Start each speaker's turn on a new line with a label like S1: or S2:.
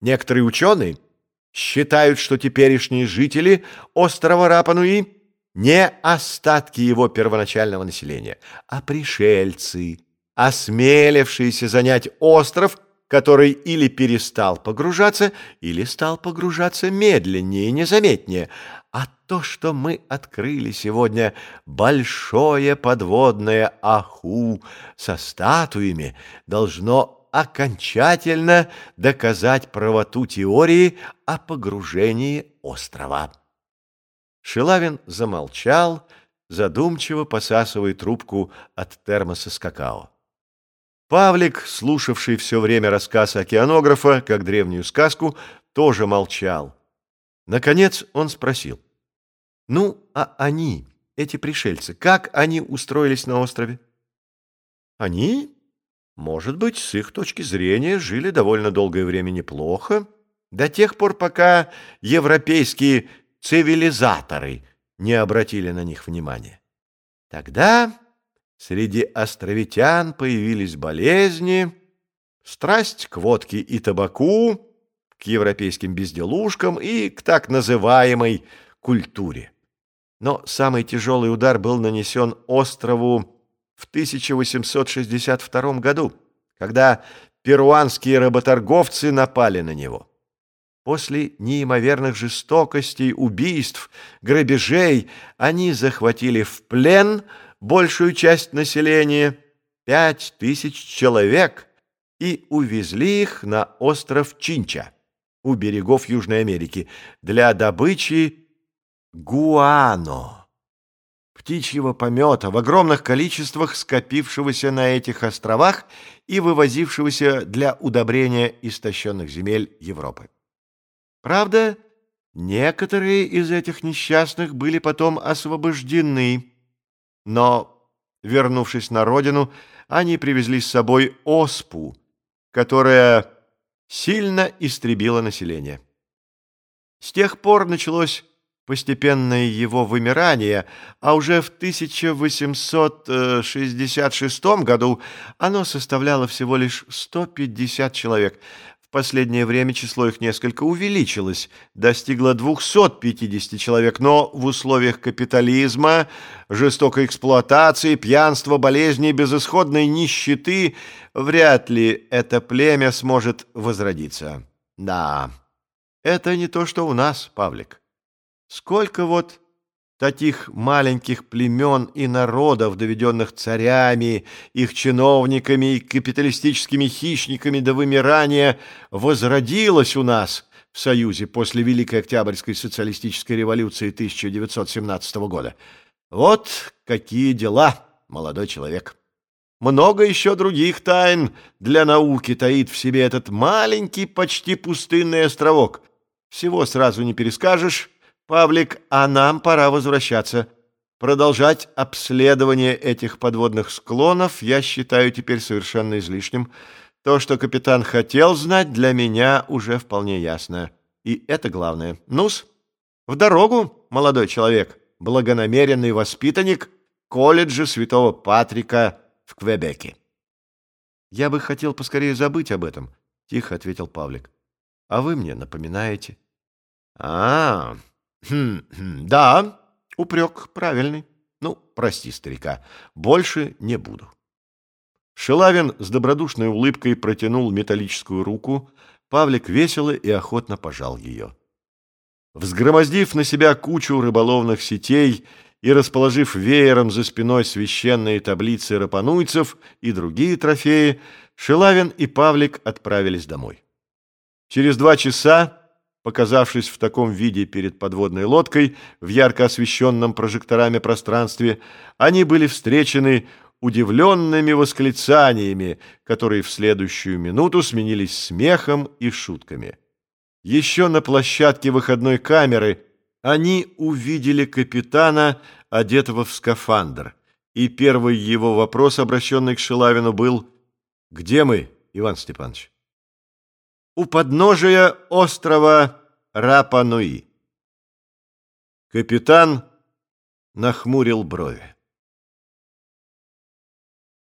S1: Некоторые ученые считают, что теперешние жители острова Рапануи не остатки его первоначального населения, а пришельцы, осмелившиеся занять остров, который или перестал погружаться, или стал погружаться медленнее и незаметнее. А то, что мы открыли сегодня большое подводное аху со статуями, должно окончательно доказать правоту теории о погружении острова. Шилавин замолчал, задумчиво посасывая трубку от термоса с какао. Павлик, слушавший все время рассказ океанографа, как древнюю сказку, тоже молчал. Наконец он спросил. «Ну, а они, эти пришельцы, как они устроились на острове?» «Они, может быть, с их точки зрения, жили довольно долгое время неплохо, до тех пор, пока европейские цивилизаторы не обратили на них внимания. Тогда среди островитян появились болезни, страсть к водке и табаку, к европейским безделушкам и к так называемой культуре. Но самый тяжелый удар был нанесен острову в 1862 году, когда перуанские работорговцы напали на него. После неимоверных жестокостей, убийств, грабежей они захватили в плен большую часть населения, пять тысяч человек, и увезли их на остров Чинча у берегов Южной Америки для добычи гуано, птичьего помета в огромных количествах, скопившегося на этих островах и вывозившегося для удобрения истощенных земель Европы. Правда, некоторые из этих несчастных были потом освобождены, но, вернувшись на родину, они привезли с собой оспу, которая сильно истребила население. С тех пор началось постепенное его вымирание, а уже в 1866 году оно составляло всего лишь 150 человек, в последнее время число их несколько увеличилось, достигло 250 человек, но в условиях капитализма, жестокой эксплуатации, пьянства, болезней, безысходной нищеты вряд ли это племя сможет возродиться. Да, это не то, что у нас, Павлик. Сколько вот таких маленьких племен и народов, доведенных царями, их чиновниками и капиталистическими хищниками до вымирания, возродилось у нас в Союзе после Великой Октябрьской социалистической революции 1917 года. Вот какие дела, молодой человек. Много еще других тайн для науки таит в себе этот маленький, почти пустынный островок. Всего сразу не перескажешь, Павлик, а нам пора возвращаться. Продолжать обследование этих подводных склонов я считаю теперь совершенно излишним. То, что капитан хотел знать, для меня уже вполне ясно. И это главное. Нус, в дорогу, молодой человек, благонамеренный воспитанник колледжа Святого Патрика в Квебеке. Я бы хотел поскорее забыть об этом, тихо ответил Павлик. А вы мне напоминаете. А, -а, -а Хм, хм, да, упрек правильный. Ну, прости, старика, больше не буду. Шелавин с добродушной улыбкой протянул металлическую руку, Павлик весело и охотно пожал ее. Взгромоздив на себя кучу рыболовных сетей и расположив веером за спиной священные таблицы рапануйцев и другие трофеи, Шелавин и Павлик отправились домой. Через два часа Показавшись в таком виде перед подводной лодкой в ярко освещенном прожекторами пространстве, они были встречены удивленными восклицаниями, которые в следующую минуту сменились смехом и шутками. Еще на площадке выходной камеры они увидели капитана, одетого в скафандр, и первый его вопрос, обращенный к Шилавину, был «Где мы, Иван Степанович?» У подножия острова Рапануи. Капитан нахмурил брови.